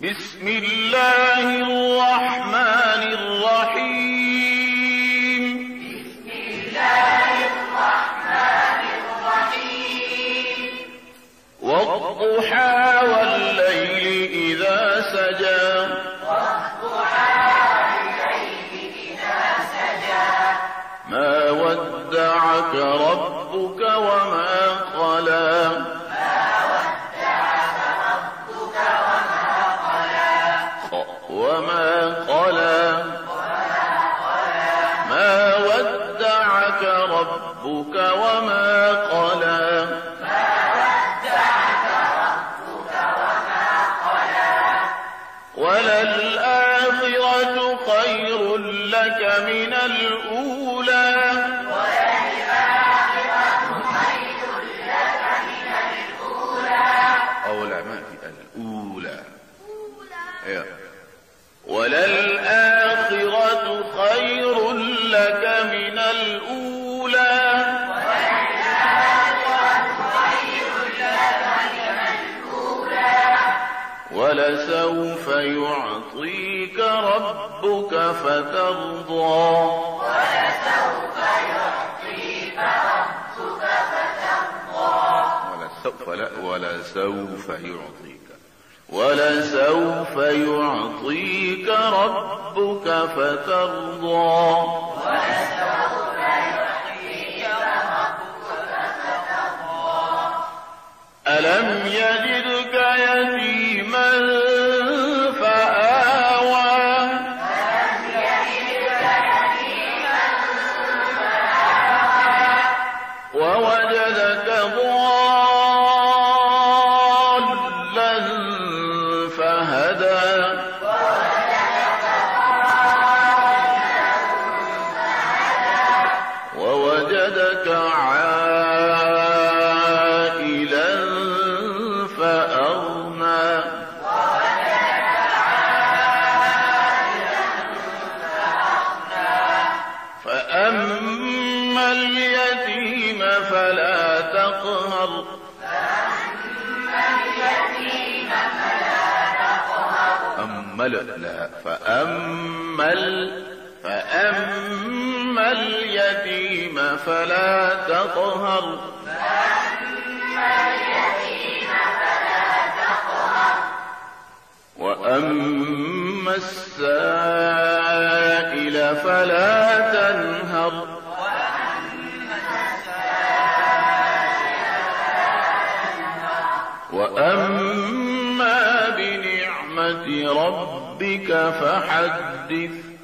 بسم الله الرحمن الرحيم. بسم الله الرحمن الرحيم والضحى والليل إذا سجى والضحى والليل إذا سجى. ما ودعك ربك وما وما قلى ما ودعك ربك وما قلى ما ودعك ربك وما قلى وللآخرة خير لك من الأولى. لك من الأولى. الأولى. وللآخرة خير لك من الأولى. ولسوف يعطيك ربك فترضى. ولسوف يعطيك ربك فترضى ولسوف لا ولسوف يعطيك. ولسوف يعطيك ربك فترضى. ولسوف يعطيك ربك فترضى ألم يجدك اليتيم فلا تقهر. أما لا فأما ال- فأما اليتيم فلا تقهر. وأما السائل فلا تنهر. وأما بنعمة ربك فحدث.